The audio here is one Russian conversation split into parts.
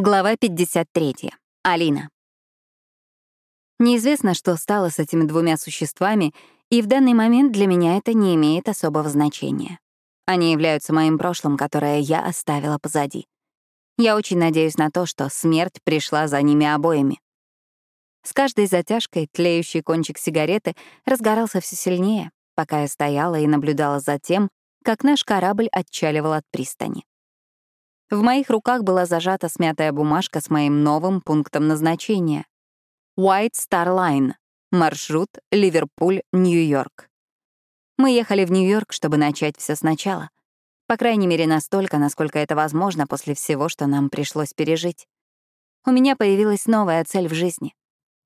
Глава 53. Алина. Неизвестно, что стало с этими двумя существами, и в данный момент для меня это не имеет особого значения. Они являются моим прошлым, которое я оставила позади. Я очень надеюсь на то, что смерть пришла за ними обоими. С каждой затяжкой тлеющий кончик сигареты разгорался все сильнее, пока я стояла и наблюдала за тем, как наш корабль отчаливал от пристани. В моих руках была зажата смятая бумажка с моим новым пунктом назначения. White Star Line. Маршрут Ливерпуль-Нью-Йорк. Мы ехали в Нью-Йорк, чтобы начать все сначала. По крайней мере, настолько, насколько это возможно после всего, что нам пришлось пережить. У меня появилась новая цель в жизни.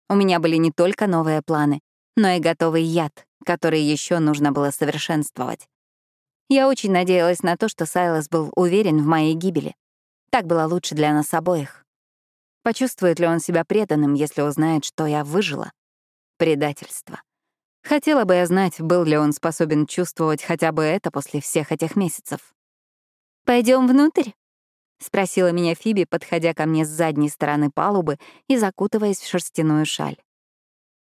У меня были не только новые планы, но и готовый яд, который еще нужно было совершенствовать. Я очень надеялась на то, что Сайлас был уверен в моей гибели. Так было лучше для нас обоих. Почувствует ли он себя преданным, если узнает, что я выжила? Предательство. Хотела бы я знать, был ли он способен чувствовать хотя бы это после всех этих месяцев. Пойдем внутрь?» — спросила меня Фиби, подходя ко мне с задней стороны палубы и закутываясь в шерстяную шаль.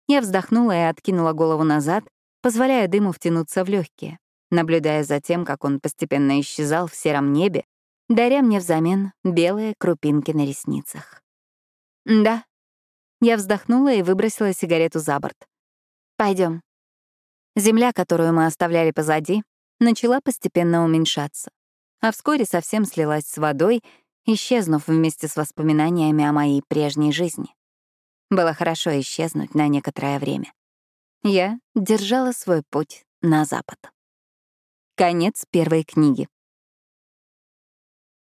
Я вздохнула и откинула голову назад, позволяя дыму втянуться в легкие наблюдая за тем, как он постепенно исчезал в сером небе, даря мне взамен белые крупинки на ресницах. «Да». Я вздохнула и выбросила сигарету за борт. Пойдем. Земля, которую мы оставляли позади, начала постепенно уменьшаться, а вскоре совсем слилась с водой, исчезнув вместе с воспоминаниями о моей прежней жизни. Было хорошо исчезнуть на некоторое время. Я держала свой путь на запад. Конец первой книги.